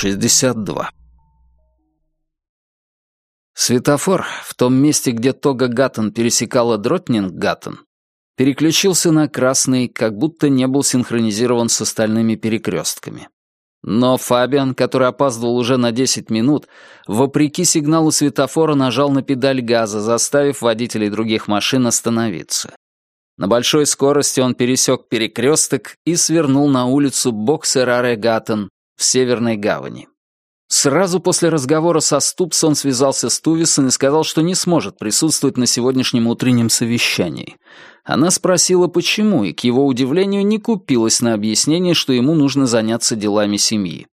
62. Светофор в том месте, где Тога Гаттон пересекала Дроттнинггатан, переключился на красный, как будто не был синхронизирован с остальными перекрестками. Но Фабиан, который опаздывал уже на 10 минут, вопреки сигналу светофора нажал на педаль газа, заставив водителей других машин остановиться. На большой скорости он пересек перекресток и свернул на улицу Боксер-Аре-Гаттон в Северной Гавани. Сразу после разговора со Ступс он связался с Тувисон и сказал, что не сможет присутствовать на сегодняшнем утреннем совещании. Она спросила, почему, и, к его удивлению, не купилась на объяснение, что ему нужно заняться делами семьи.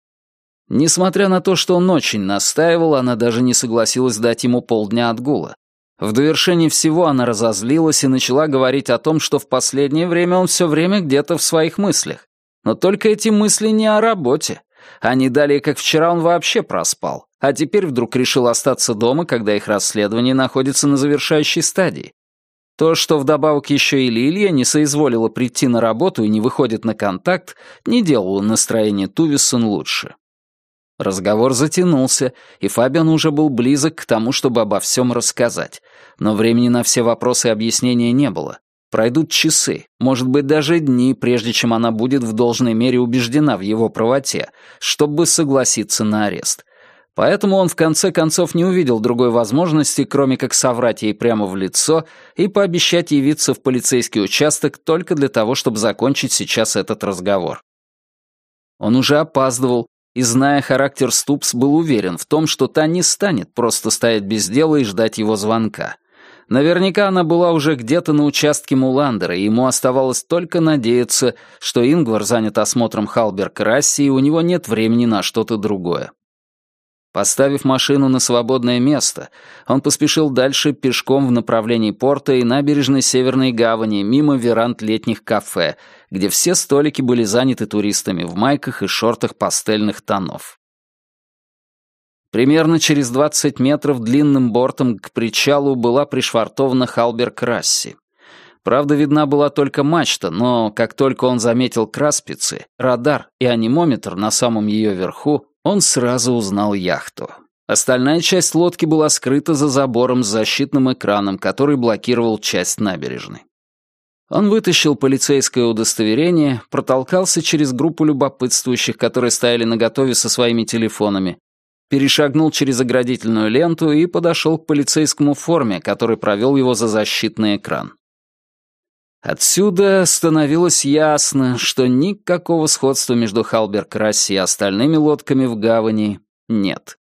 Несмотря на то, что он очень настаивал, она даже не согласилась дать ему полдня отгула. В довершении всего она разозлилась и начала говорить о том, что в последнее время он все время где-то в своих мыслях. Но только эти мысли не о работе, а не далее, как вчера, он вообще проспал, а теперь вдруг решил остаться дома, когда их расследование находится на завершающей стадии. То, что вдобавок еще и Лилия не соизволила прийти на работу и не выходит на контакт, не делало настроение Тувисон лучше. Разговор затянулся, и Фабиан уже был близок к тому, чтобы обо всем рассказать. Но времени на все вопросы и объяснения не было. Пройдут часы, может быть, даже дни, прежде чем она будет в должной мере убеждена в его правоте, чтобы согласиться на арест. Поэтому он в конце концов не увидел другой возможности, кроме как соврать ей прямо в лицо и пообещать явиться в полицейский участок только для того, чтобы закончить сейчас этот разговор. Он уже опаздывал, и, зная характер Ступс, был уверен в том, что та не станет просто стоять без дела и ждать его звонка. Наверняка она была уже где-то на участке Муландера, и ему оставалось только надеяться, что Ингвар занят осмотром Халберг-Расси, и у него нет времени на что-то другое. Поставив машину на свободное место, он поспешил дальше пешком в направлении порта и набережной Северной Гавани, мимо веранд летних кафе, где все столики были заняты туристами в майках и шортах пастельных тонов. Примерно через 20 метров длинным бортом к причалу была пришвартована Халберг-Расси. Правда, видна была только мачта, но как только он заметил краспицы, радар и анимометр на самом ее верху, он сразу узнал яхту. Остальная часть лодки была скрыта за забором с защитным экраном, который блокировал часть набережной. Он вытащил полицейское удостоверение, протолкался через группу любопытствующих, которые стояли наготове со своими телефонами, перешагнул через оградительную ленту и подошел к полицейскому форме, который провел его за защитный экран. Отсюда становилось ясно, что никакого сходства между Халберг-Расси и остальными лодками в гавани нет.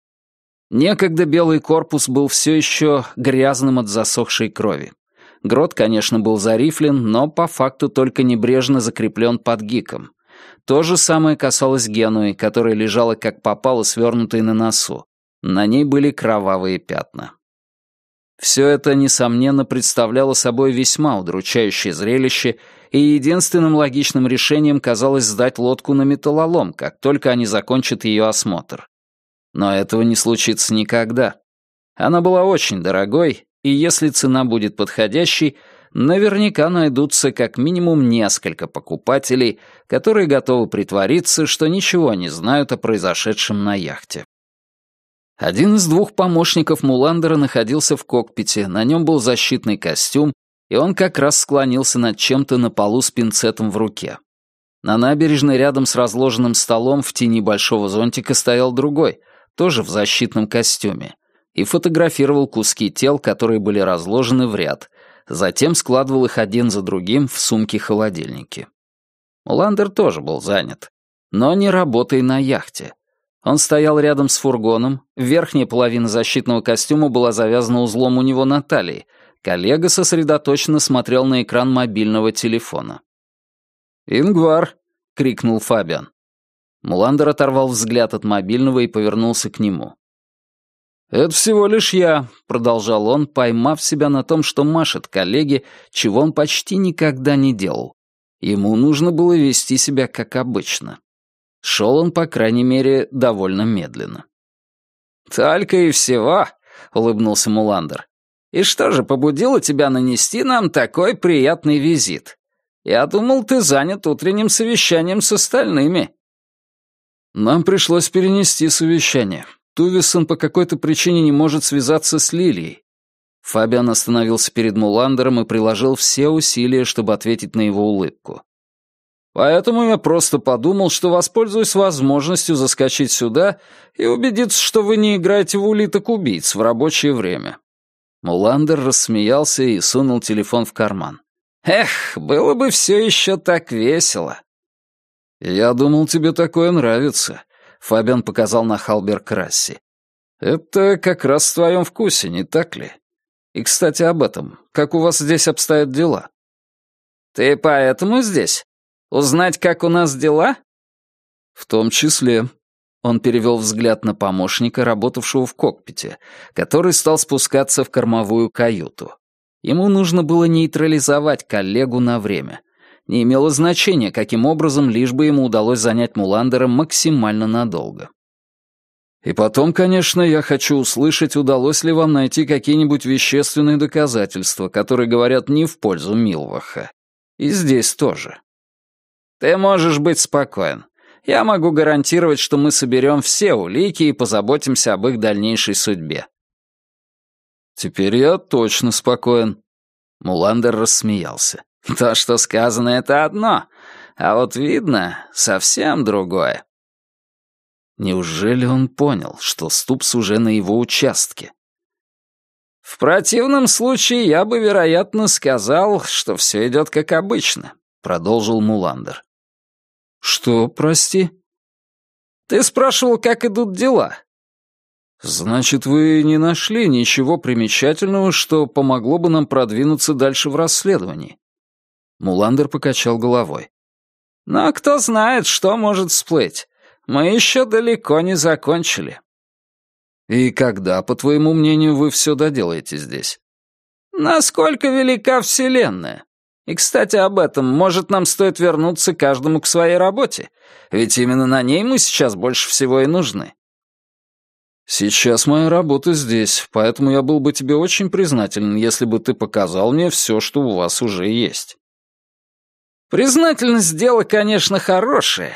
Некогда белый корпус был все еще грязным от засохшей крови. Грот, конечно, был зарифлен, но по факту только небрежно закреплен под гиком. То же самое касалось Генуи, которая лежала как попало, свернутой на носу. На ней были кровавые пятна. Все это, несомненно, представляло собой весьма удручающее зрелище, и единственным логичным решением казалось сдать лодку на металлолом, как только они закончат ее осмотр. Но этого не случится никогда. Она была очень дорогой, и если цена будет подходящей, наверняка найдутся как минимум несколько покупателей, которые готовы притвориться, что ничего не знают о произошедшем на яхте. Один из двух помощников Муландера находился в кокпите, на нем был защитный костюм, и он как раз склонился над чем-то на полу с пинцетом в руке. На набережной рядом с разложенным столом в тени большого зонтика стоял другой, тоже в защитном костюме, и фотографировал куски тел, которые были разложены в ряд, затем складывал их один за другим в сумки-холодильники. Ландер тоже был занят, но не работой на яхте. Он стоял рядом с фургоном, верхняя половина защитного костюма была завязана узлом у него на талии, коллега сосредоточенно смотрел на экран мобильного телефона. «Ингвар!» — крикнул Фабиан. Муландер оторвал взгляд от мобильного и повернулся к нему. «Это всего лишь я», — продолжал он, поймав себя на том, что машет коллеге, чего он почти никогда не делал. Ему нужно было вести себя как обычно. Шел он, по крайней мере, довольно медленно. «Только и всего», — улыбнулся Муландер. «И что же побудило тебя нанести нам такой приятный визит? Я думал, ты занят утренним совещанием с остальными». Нам пришлось перенести совещание. Тувисон по какой-то причине не может связаться с Лилией. Фабиан остановился перед Муландером и приложил все усилия, чтобы ответить на его улыбку. Поэтому я просто подумал, что воспользуюсь возможностью заскочить сюда и убедиться, что вы не играете в улиток-убийц в рабочее время». Муландер рассмеялся и сунул телефон в карман. «Эх, было бы все еще так весело». «Я думал, тебе такое нравится», — Фабиан показал на Халберг Расси. «Это как раз в твоем вкусе, не так ли? И, кстати, об этом. Как у вас здесь обстоят дела?» «Ты поэтому здесь?» Узнать, как у нас дела?» «В том числе». Он перевел взгляд на помощника, работавшего в кокпите, который стал спускаться в кормовую каюту. Ему нужно было нейтрализовать коллегу на время. Не имело значения, каким образом, лишь бы ему удалось занять Муландера максимально надолго. И потом, конечно, я хочу услышать, удалось ли вам найти какие-нибудь вещественные доказательства, которые говорят не в пользу Милваха. И здесь тоже. Ты можешь быть спокоен. Я могу гарантировать, что мы соберем все улики и позаботимся об их дальнейшей судьбе. Теперь я точно спокоен. Муландер рассмеялся. То, что сказано, это одно, а вот видно совсем другое. Неужели он понял, что Ступс уже на его участке? В противном случае я бы, вероятно, сказал, что все идет как обычно, продолжил Муландер. «Что, прости?» «Ты спрашивал, как идут дела?» «Значит, вы не нашли ничего примечательного, что помогло бы нам продвинуться дальше в расследовании?» Муландер покачал головой. «Но кто знает, что может всплыть. Мы еще далеко не закончили». «И когда, по твоему мнению, вы все доделаете здесь?» «Насколько велика Вселенная? И, кстати, об этом, может, нам стоит вернуться каждому к своей работе, ведь именно на ней мы сейчас больше всего и нужны. Сейчас моя работа здесь, поэтому я был бы тебе очень признателен, если бы ты показал мне все, что у вас уже есть. Признательность — дело, конечно, хорошее,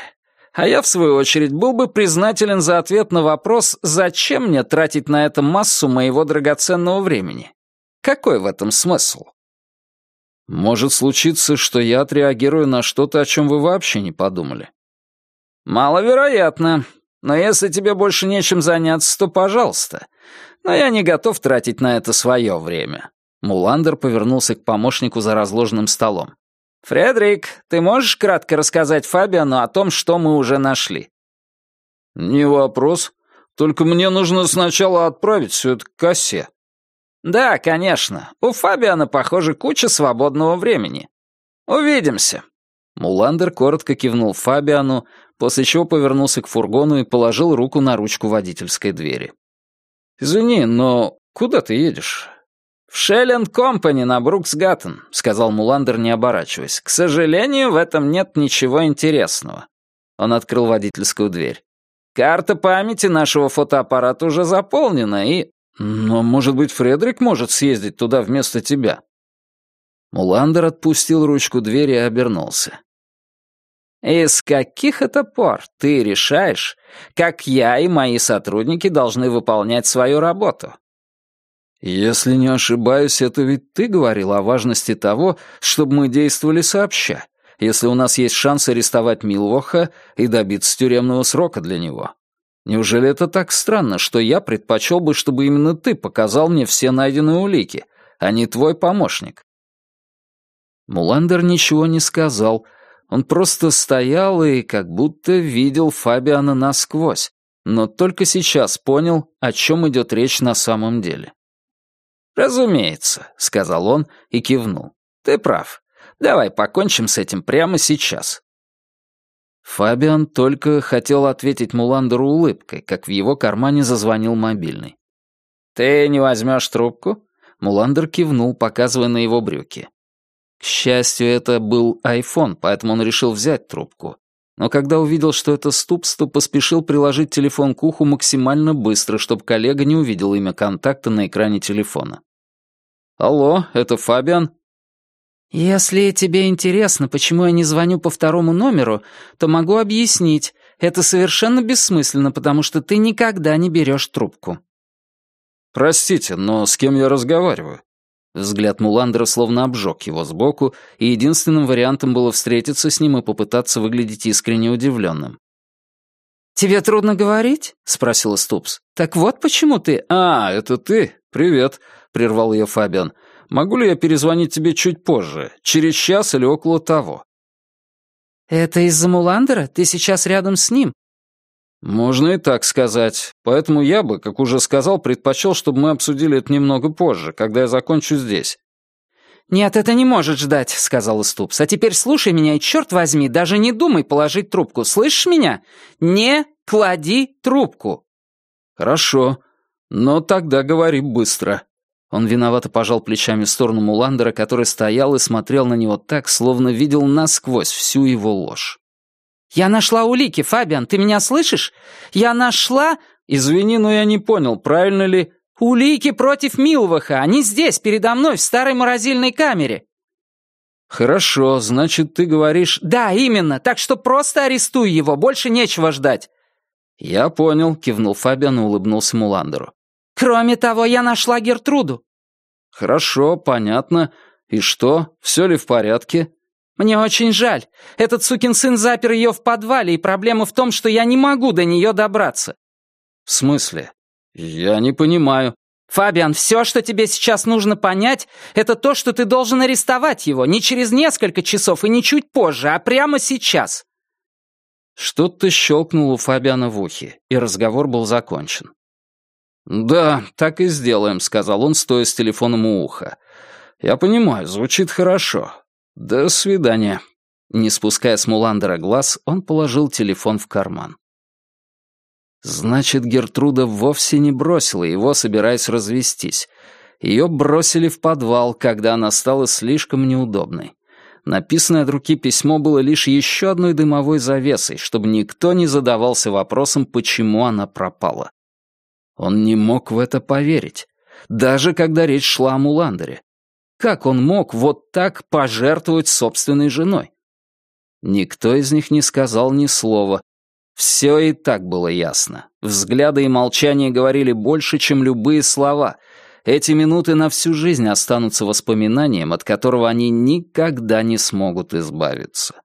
а я, в свою очередь, был бы признателен за ответ на вопрос, зачем мне тратить на это массу моего драгоценного времени. Какой в этом смысл? Может случиться, что я отреагирую на что-то, о чем вы вообще не подумали. Маловероятно. Но если тебе больше нечем заняться, то пожалуйста. Но я не готов тратить на это свое время. Муландер повернулся к помощнику за разложенным столом. «Фредерик, ты можешь кратко рассказать Фабиану о том, что мы уже нашли?» «Не вопрос. Только мне нужно сначала отправить все это к кассе». «Да, конечно. У Фабиана, похоже, куча свободного времени. Увидимся». Муландер коротко кивнул Фабиану, после чего повернулся к фургону и положил руку на ручку водительской двери. «Извини, но куда ты едешь?» «В Шелленд Компани на Бруксгаттен», — сказал Муландер, не оборачиваясь. «К сожалению, в этом нет ничего интересного». Он открыл водительскую дверь. «Карта памяти нашего фотоаппарата уже заполнена, и...» «Но, может быть, Фредерик может съездить туда вместо тебя?» Муландер отпустил ручку двери и обернулся. «Из каких это пор ты решаешь, как я и мои сотрудники должны выполнять свою работу?» «Если не ошибаюсь, это ведь ты говорил о важности того, чтобы мы действовали сообща, если у нас есть шанс арестовать Милвоха и добиться тюремного срока для него. Неужели это так странно, что я предпочел бы, чтобы именно ты показал мне все найденные улики, а не твой помощник?» Муландер ничего не сказал. Он просто стоял и как будто видел Фабиана насквозь, но только сейчас понял, о чем идет речь на самом деле. «Разумеется», — сказал он и кивнул. «Ты прав. Давай покончим с этим прямо сейчас. Фабиан только хотел ответить Муландеру улыбкой, как в его кармане зазвонил мобильный. «Ты не возьмешь трубку?» Муландер кивнул, показывая на его брюки. К счастью, это был айфон, поэтому он решил взять трубку. Но когда увидел, что это Ступс, то поспешил приложить телефон к уху максимально быстро, чтобы коллега не увидел имя контакта на экране телефона. «Алло, это Фабиан?» «Если тебе интересно, почему я не звоню по второму номеру, то могу объяснить. это совершенно бессмысленно, потому что ты никогда не берешь трубку». «Простите, но с кем я разговариваю?» Взгляд Муландера словно обжег его сбоку, и единственным вариантом было встретиться с ним и попытаться выглядеть искренне удивленным. «Тебе трудно говорить?» — спросила Ступс. «Так вот почему ты...» «А, это ты? Привет», — прервал ее Фабиан. «Могу ли я перезвонить тебе чуть позже, через час или около того?» «Это из-за Муландера? Ты сейчас рядом с ним?» «Можно и так сказать. Поэтому я бы, как уже сказал, предпочел, чтобы мы обсудили это немного позже, когда я закончу здесь». «Нет, это не может ждать», — сказала Ступс. «А теперь слушай меня и, черт возьми, даже не думай положить трубку. Слышишь меня? Не клади трубку». «Хорошо, но тогда говори быстро». Он виновато пожал плечами в сторону Муландера, который стоял и смотрел на него так, словно видел насквозь всю его ложь. «Я нашла улики, Фабиан, ты меня слышишь? Я нашла...» «Извини, но я не понял, правильно ли...» «Улики против Милваха! Они здесь, передо мной, в старой морозильной камере!» «Хорошо, значит, ты говоришь...» «Да, именно, так что просто арестуй его, больше нечего ждать!» «Я понял», — кивнул Фабиан и улыбнулся Муландеру. «Кроме того, я нашла Гертруду». «Хорошо, понятно. И что, все ли в порядке?» «Мне очень жаль. Этот сукин сын запер ее в подвале, и проблема в том, что я не могу до нее добраться». «В смысле? «Я не понимаю». «Фабиан, все, что тебе сейчас нужно понять, это то, что ты должен арестовать его не через несколько часов и не чуть позже, а прямо сейчас». Что-то щелкнуло у Фабиана в ухе, и разговор был закончен. «Да, так и сделаем», — сказал он, стоя с телефоном у уха. «Я понимаю, звучит хорошо. До свидания». Не спуская с Муландера глаз, он положил телефон в карман. Значит, Гертруда вовсе не бросила его, собираясь развестись. Ее бросили в подвал, когда она стала слишком неудобной. Написанное от руки письмо было лишь еще одной дымовой завесой, чтобы никто не задавался вопросом, почему она пропала. Он не мог в это поверить, даже когда речь шла о Муландере. Как он мог вот так пожертвовать собственной женой? Никто из них не сказал ни слова, все и так было ясно. Взгляды и молчание говорили больше, чем любые слова. Эти минуты на всю жизнь останутся воспоминанием, от которого они никогда не смогут избавиться.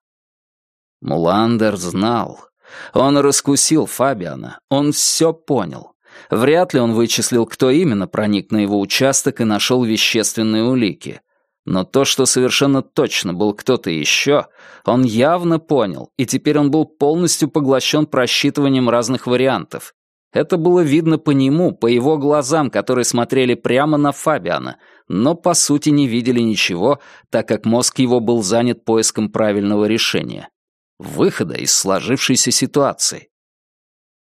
Муландер знал. Он раскусил Фабиана. Он все понял. Вряд ли он вычислил, кто именно проник на его участок и нашел вещественные улики. Но то, что совершенно точно был кто-то еще, он явно понял, и теперь он был полностью поглощен просчитыванием разных вариантов. Это было видно по нему, по его глазам, которые смотрели прямо на Фабиана, но по сути не видели ничего, так как мозг его был занят поиском правильного решения. Выхода из сложившейся ситуации.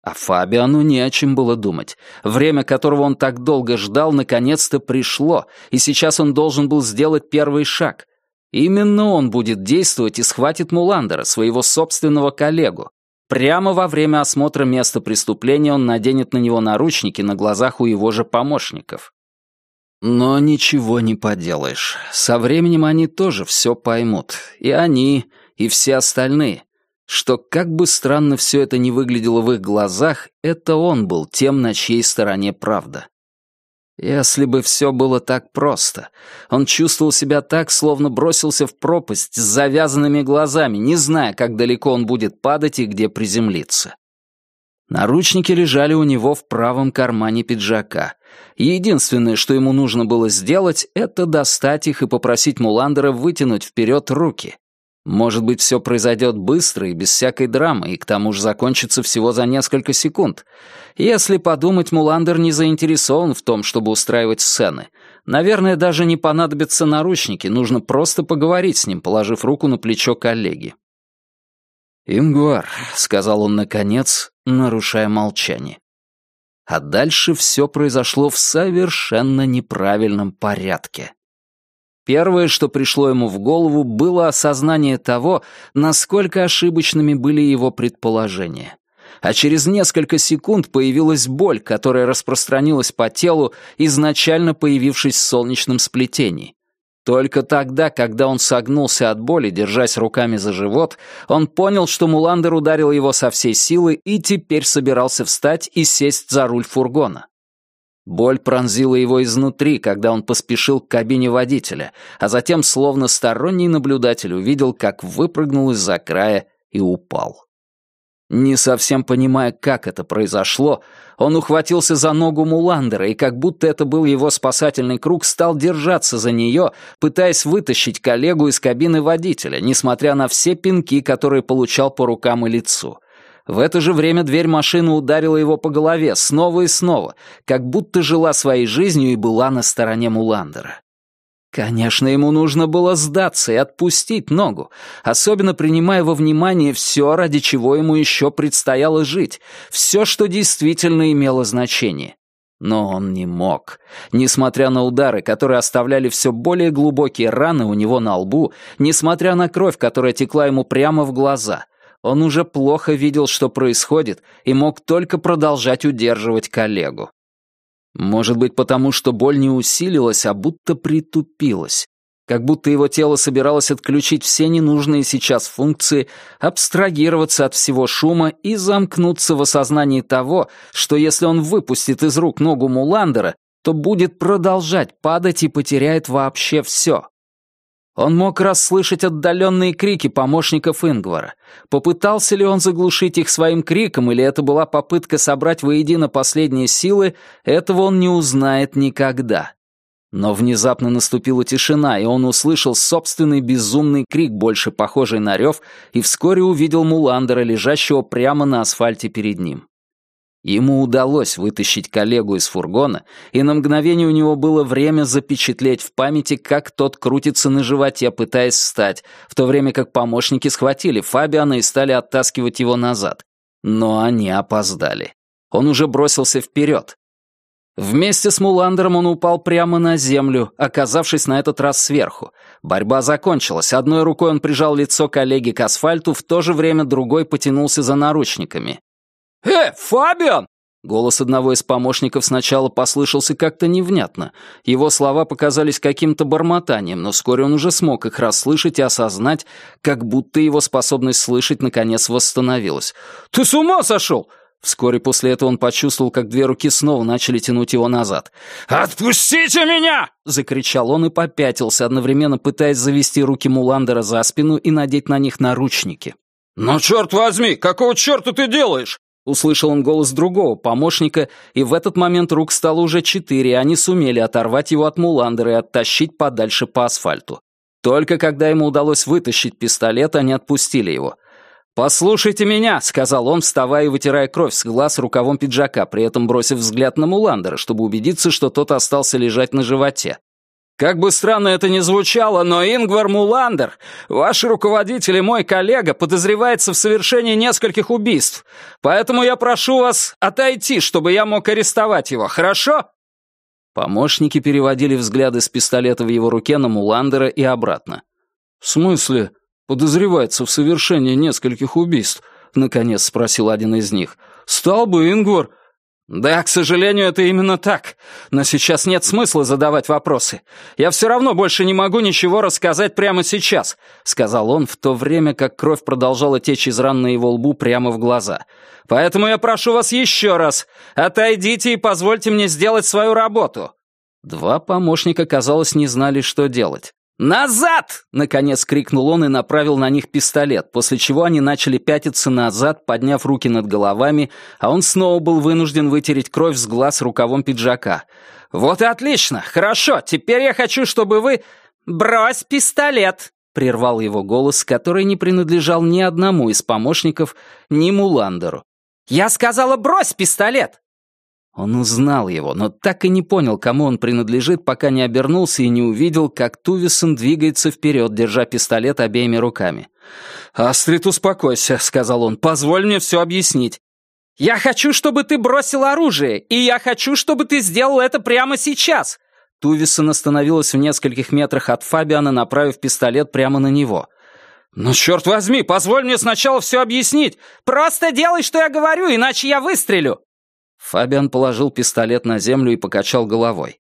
А Фабиану не о чем было думать. Время, которого он так долго ждал, наконец-то пришло, и сейчас он должен был сделать первый шаг. Именно он будет действовать и схватит Муландера, своего собственного коллегу. Прямо во время осмотра места преступления он наденет на него наручники на глазах у его же помощников. Но ничего не поделаешь. Со временем они тоже все поймут. И они, и все остальные что, как бы странно все это ни выглядело в их глазах, это он был тем, на чьей стороне правда. Если бы все было так просто. Он чувствовал себя так, словно бросился в пропасть с завязанными глазами, не зная, как далеко он будет падать и где приземлиться. Наручники лежали у него в правом кармане пиджака. Единственное, что ему нужно было сделать, это достать их и попросить Муландера вытянуть вперед руки. Может быть, все произойдет быстро и без всякой драмы, и к тому же закончится всего за несколько секунд. Если подумать, Муландер не заинтересован в том, чтобы устраивать сцены. Наверное, даже не понадобятся наручники, нужно просто поговорить с ним, положив руку на плечо коллеги. «Ингвар», — сказал он наконец, нарушая молчание. А дальше все произошло в совершенно неправильном порядке. Первое, что пришло ему в голову, было осознание того, насколько ошибочными были его предположения. А через несколько секунд появилась боль, которая распространилась по телу, изначально появившись в солнечном сплетении. Только тогда, когда он согнулся от боли, держась руками за живот, он понял, что Муландер ударил его со всей силы и теперь собирался встать и сесть за руль фургона. Боль пронзила его изнутри, когда он поспешил к кабине водителя, а затем, словно сторонний наблюдатель, увидел, как выпрыгнул из-за края и упал. Не совсем понимая, как это произошло, он ухватился за ногу Муландера и, как будто это был его спасательный круг, стал держаться за нее, пытаясь вытащить коллегу из кабины водителя, несмотря на все пинки, которые получал по рукам и лицу. В это же время дверь машины ударила его по голове снова и снова, как будто жила своей жизнью и была на стороне Муландера. Конечно, ему нужно было сдаться и отпустить ногу, особенно принимая во внимание все, ради чего ему еще предстояло жить, все, что действительно имело значение. Но он не мог. Несмотря на удары, которые оставляли все более глубокие раны у него на лбу, несмотря на кровь, которая текла ему прямо в глаза, он уже плохо видел, что происходит, и мог только продолжать удерживать коллегу. Может быть, потому что боль не усилилась, а будто притупилась. Как будто его тело собиралось отключить все ненужные сейчас функции, абстрагироваться от всего шума и замкнуться в осознании того, что если он выпустит из рук ногу Муландера, то будет продолжать падать и потеряет вообще все. Он мог расслышать отдаленные крики помощников Ингвара. Попытался ли он заглушить их своим криком, или это была попытка собрать воедино последние силы, этого он не узнает никогда. Но внезапно наступила тишина, и он услышал собственный безумный крик, больше похожий на рев, и вскоре увидел Муландера, лежащего прямо на асфальте перед ним. Ему удалось вытащить коллегу из фургона, и на мгновение у него было время запечатлеть в памяти, как тот крутится на животе, пытаясь встать, в то время как помощники схватили Фабиана и стали оттаскивать его назад. Но они опоздали. Он уже бросился вперед. Вместе с Муландером он упал прямо на землю, оказавшись на этот раз сверху. Борьба закончилась. Одной рукой он прижал лицо коллеги к асфальту, в то же время другой потянулся за наручниками. «Э, Фабиан!» Голос одного из помощников сначала послышался как-то невнятно. Его слова показались каким-то бормотанием, но вскоре он уже смог их расслышать и осознать, как будто его способность слышать наконец восстановилась. «Ты с ума сошел!» Вскоре после этого он почувствовал, как две руки снова начали тянуть его назад. «Отпустите меня!» — закричал он и попятился, одновременно пытаясь завести руки Муландера за спину и надеть на них наручники. «Ну, черт возьми, какого черта ты делаешь?» Услышал он голос другого помощника, и в этот момент рук стало уже четыре, и они сумели оторвать его от Муландера и оттащить подальше по асфальту. Только когда ему удалось вытащить пистолет, они отпустили его. «Послушайте меня», — сказал он, вставая и вытирая кровь с глаз рукавом пиджака, при этом бросив взгляд на Муландера, чтобы убедиться, что тот остался лежать на животе. Как бы странно это ни звучало, но Ингвар Муландер, ваш руководитель и мой коллега, подозревается в совершении нескольких убийств. Поэтому я прошу вас отойти, чтобы я мог арестовать его, хорошо?» Помощники переводили взгляды с пистолета в его руке на Муландера и обратно. «В смысле? Подозревается в совершении нескольких убийств?» — наконец спросил один из них. «Стал бы Ингвар «Да, к сожалению, это именно так. Но сейчас нет смысла задавать вопросы. Я все равно больше не могу ничего рассказать прямо сейчас», — сказал он, в то время как кровь продолжала течь из ран на его лбу прямо в глаза. «Поэтому я прошу вас еще раз, отойдите и позвольте мне сделать свою работу». Два помощника, казалось, не знали, что делать. «Назад!» — наконец крикнул он и направил на них пистолет, после чего они начали пятиться назад, подняв руки над головами, а он снова был вынужден вытереть кровь с глаз рукавом пиджака. «Вот и отлично! Хорошо! Теперь я хочу, чтобы вы...» «Брось пистолет!» — прервал его голос, который не принадлежал ни одному из помощников, ни Муландеру. «Я сказала, брось пистолет!» Он узнал его, но так и не понял, кому он принадлежит, пока не обернулся и не увидел, как Тувисон двигается вперед, держа пистолет обеими руками. «Астрид, успокойся», — сказал он, — «позволь мне все объяснить». «Я хочу, чтобы ты бросил оружие, и я хочу, чтобы ты сделал это прямо сейчас!» Тувисон остановилась в нескольких метрах от Фабиана, направив пистолет прямо на него. «Ну, черт возьми, позволь мне сначала все объяснить! Просто делай, что я говорю, иначе я выстрелю!» Фабиан положил пистолет на землю и покачал головой.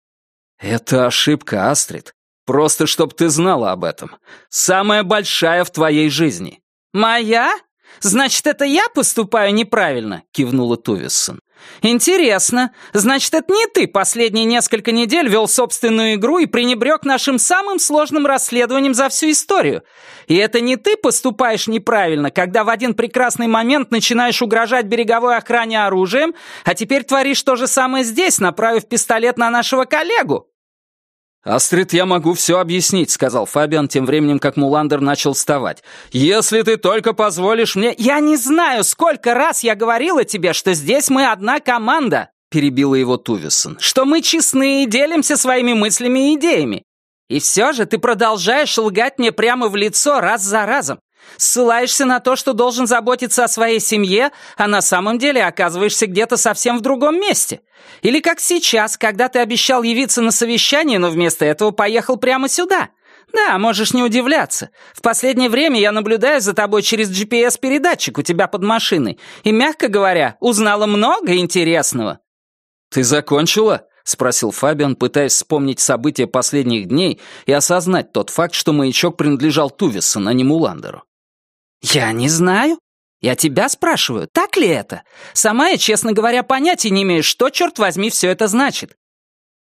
«Это ошибка, Астрид. Просто чтоб ты знала об этом. Самая большая в твоей жизни». «Моя? Значит, это я поступаю неправильно?» — кивнула Тувиссон. «Интересно. Значит, это не ты последние несколько недель вел собственную игру и пренебрег нашим самым сложным расследованием за всю историю. И это не ты поступаешь неправильно, когда в один прекрасный момент начинаешь угрожать береговой охране оружием, а теперь творишь то же самое здесь, направив пистолет на нашего коллегу?» «Астрид, я могу все объяснить», — сказал Фабиан, тем временем как Муландер начал вставать. «Если ты только позволишь мне...» «Я не знаю, сколько раз я говорила тебе, что здесь мы одна команда», — перебила его Тувисон. «Что мы честны и делимся своими мыслями и идеями. И все же ты продолжаешь лгать мне прямо в лицо раз за разом. Ссылаешься на то, что должен заботиться о своей семье, а на самом деле оказываешься где-то совсем в другом месте. Или как сейчас, когда ты обещал явиться на совещание, но вместо этого поехал прямо сюда. Да, можешь не удивляться. В последнее время я наблюдаю за тобой через GPS-передатчик у тебя под машиной и, мягко говоря, узнала много интересного». «Ты закончила?» — спросил Фабиан, пытаясь вспомнить события последних дней и осознать тот факт, что маячок принадлежал Тувисон, а не Муландеру. «Я не знаю. Я тебя спрашиваю, так ли это? Сама я, честно говоря, понятия не имею, что, черт возьми, все это значит».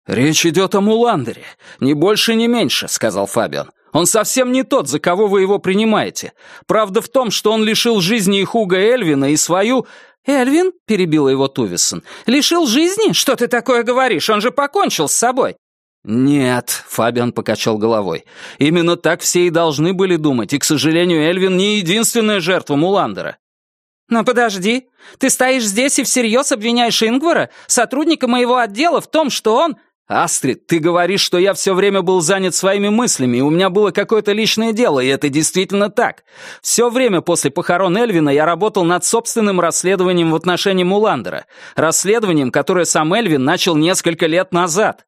«Речь идет о Муландере. Ни больше, ни меньше», — сказал Фабиан. «Он совсем не тот, за кого вы его принимаете. Правда в том, что он лишил жизни и Хуга Эльвина, и свою...» «Эльвин?» — перебила его Тувисон. «Лишил жизни? Что ты такое говоришь? Он же покончил с собой». «Нет», — Фабиан покачал головой. «Именно так все и должны были думать, и, к сожалению, Эльвин не единственная жертва Муландера». «Но подожди, ты стоишь здесь и всерьез обвиняешь Ингвара, сотрудника моего отдела, в том, что он...» «Астрид, ты говоришь, что я все время был занят своими мыслями, и у меня было какое-то личное дело, и это действительно так. Все время после похорон Эльвина я работал над собственным расследованием в отношении Муландера, расследованием, которое сам Эльвин начал несколько лет назад».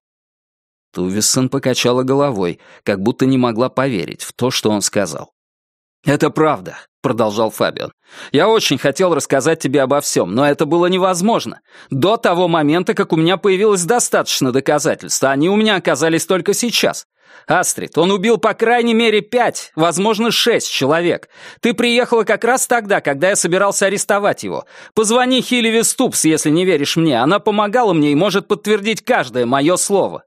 Тувиссон покачала головой, как будто не могла поверить в то, что он сказал. «Это правда», — продолжал Фабиан. «Я очень хотел рассказать тебе обо всем, но это было невозможно. До того момента, как у меня появилось достаточно доказательств, они у меня оказались только сейчас. Астрид, он убил по крайней мере пять, возможно, шесть человек. Ты приехала как раз тогда, когда я собирался арестовать его. Позвони Хиливи Ступс, если не веришь мне. Она помогала мне и может подтвердить каждое мое слово».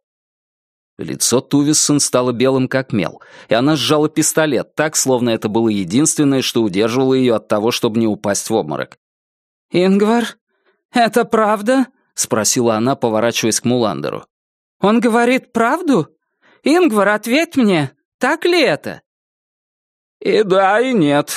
Лицо Тувиссон стало белым как мел, и она сжала пистолет так, словно это было единственное, что удерживало ее от того, чтобы не упасть в обморок. «Ингвар, это правда?» — спросила она, поворачиваясь к Муландеру. «Он говорит правду? Ингвар, ответь мне, так ли это?» «И да, и нет.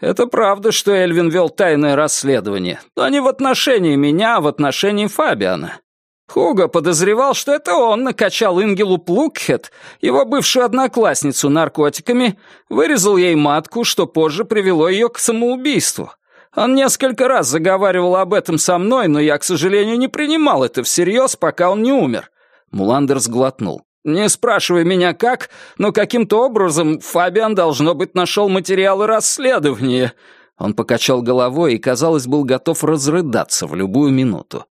Это правда, что Эльвин вел тайное расследование, но не в отношении меня, а в отношении Фабиана. Хуго подозревал, что это он накачал Ингелу Плукхет, его бывшую одноклассницу, наркотиками, вырезал ей матку, что позже привело ее к самоубийству. Он несколько раз заговаривал об этом со мной, но я, к сожалению, не принимал это всерьез, пока он не умер. Муландер сглотнул. «Не спрашивай меня как, но каким-то образом Фабиан, должно быть, нашел материалы расследования». Он покачал головой и, казалось, был готов разрыдаться в любую минуту.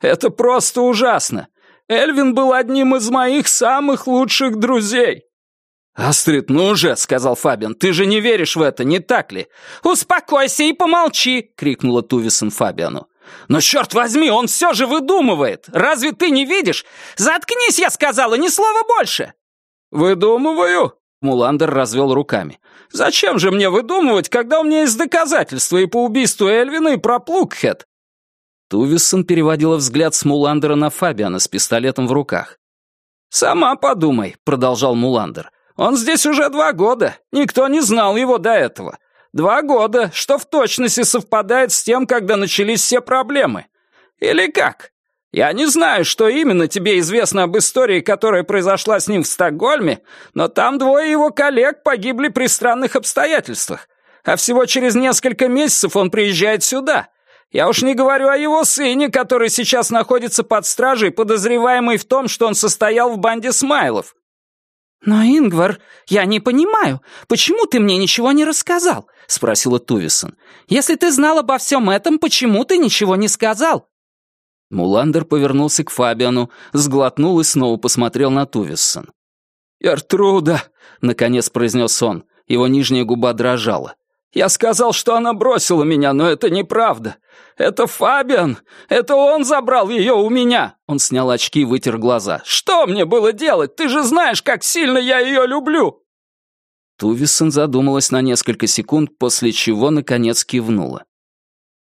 Это просто ужасно. Эльвин был одним из моих самых лучших друзей». «Астрид, ну уже», — сказал Фабиан, — «ты же не веришь в это, не так ли?» «Успокойся и помолчи!» — крикнула Тувисон Фабиану. «Но черт возьми, он все же выдумывает! Разве ты не видишь? Заткнись, я сказала, ни слова больше!» «Выдумываю?» — Муландер развел руками. «Зачем же мне выдумывать, когда у меня есть доказательства и по убийству Эльвина, и про Плукхед? Тувиссон переводила взгляд с Муландера на Фабиана с пистолетом в руках. «Сама подумай», — продолжал Муландер. «Он здесь уже два года. Никто не знал его до этого. Два года, что в точности совпадает с тем, когда начались все проблемы. Или как? Я не знаю, что именно тебе известно об истории, которая произошла с ним в Стокгольме, но там двое его коллег погибли при странных обстоятельствах. А всего через несколько месяцев он приезжает сюда, я уж не говорю о его сыне, который сейчас находится под стражей, подозреваемый в том, что он состоял в банде Смайлов». «Но, Ингвар, я не понимаю, почему ты мне ничего не рассказал?» — спросила Тувисон. «Если ты знал обо всем этом, почему ты ничего не сказал?» Муландер повернулся к Фабиану, сглотнул и снова посмотрел на Тувиссон. «Яртруда!» — наконец произнес он. Его нижняя губа дрожала. «Я сказал, что она бросила меня, но это неправда. Это Фабиан! Это он забрал ее у меня!» Он снял очки и вытер глаза. «Что мне было делать? Ты же знаешь, как сильно я ее люблю!» Тувисон задумалась на несколько секунд, после чего, наконец, кивнула.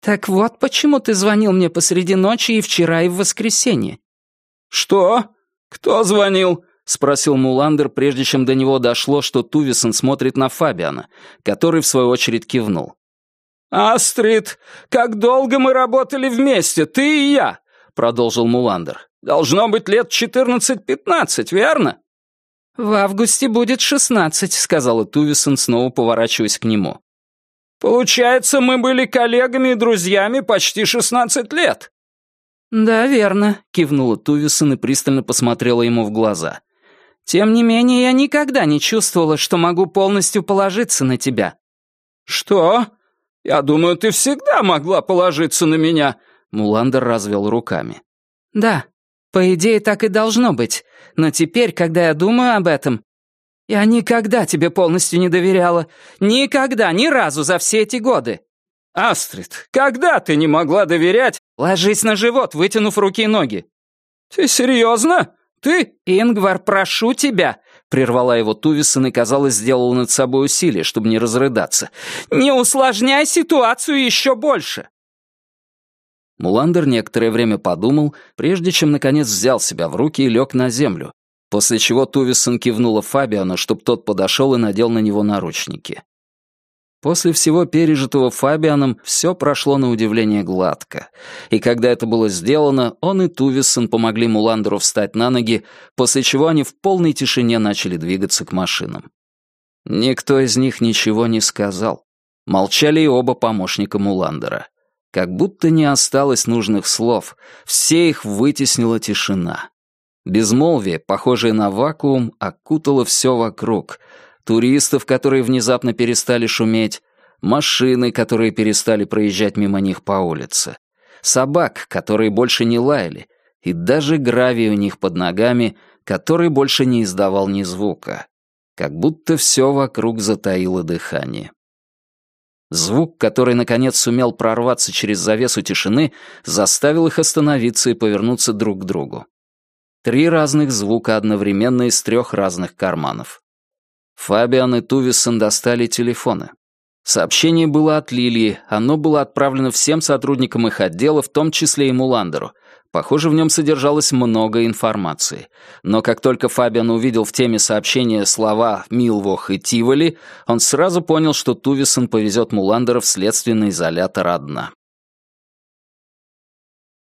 «Так вот почему ты звонил мне посреди ночи и вчера, и в воскресенье». «Что? Кто звонил?» — спросил Муландер, прежде чем до него дошло, что Тувисон смотрит на Фабиана, который, в свою очередь, кивнул. «Астрид, как долго мы работали вместе, ты и я!» — продолжил Муландер. «Должно быть лет четырнадцать-пятнадцать, верно?» «В августе будет шестнадцать», — сказала Тувисон, снова поворачиваясь к нему. «Получается, мы были коллегами и друзьями почти шестнадцать лет». «Да, верно», — кивнула Тувисон и пристально посмотрела ему в глаза. Тем не менее, я никогда не чувствовала, что могу полностью положиться на тебя». «Что? Я думаю, ты всегда могла положиться на меня», — Муландер развел руками. «Да, по идее, так и должно быть. Но теперь, когда я думаю об этом, я никогда тебе полностью не доверяла. Никогда, ни разу за все эти годы». «Астрид, когда ты не могла доверять?» «Ложись на живот, вытянув руки и ноги». «Ты серьезно?» «Ты, Ингвар, прошу тебя!» Прервала его Тувисон и, казалось, сделала над собой усилие, чтобы не разрыдаться. «Не усложняй ситуацию еще больше!» Муландер некоторое время подумал, прежде чем, наконец, взял себя в руки и лег на землю, после чего Тувисон кивнула Фабиану, чтобы тот подошел и надел на него наручники. После всего пережитого Фабианом все прошло на удивление гладко. И когда это было сделано, он и Тувисон помогли Муландеру встать на ноги, после чего они в полной тишине начали двигаться к машинам. Никто из них ничего не сказал. Молчали и оба помощника Муландера. Как будто не осталось нужных слов, все их вытеснила тишина. Безмолвие, похожее на вакуум, окутало все вокруг — туристов, которые внезапно перестали шуметь, машины, которые перестали проезжать мимо них по улице, собак, которые больше не лаяли, и даже гравий у них под ногами, который больше не издавал ни звука. Как будто все вокруг затаило дыхание. Звук, который наконец сумел прорваться через завесу тишины, заставил их остановиться и повернуться друг к другу. Три разных звука одновременно из трех разных карманов. Фабиан и Тувисон достали телефоны. Сообщение было от Лилии, оно было отправлено всем сотрудникам их отдела, в том числе и Муландеру. Похоже, в нем содержалось много информации. Но как только Фабиан увидел в теме сообщения слова «Милвох» и «Тиволи», он сразу понял, что Тувисон повезет Муландера в следственный изолятор одна.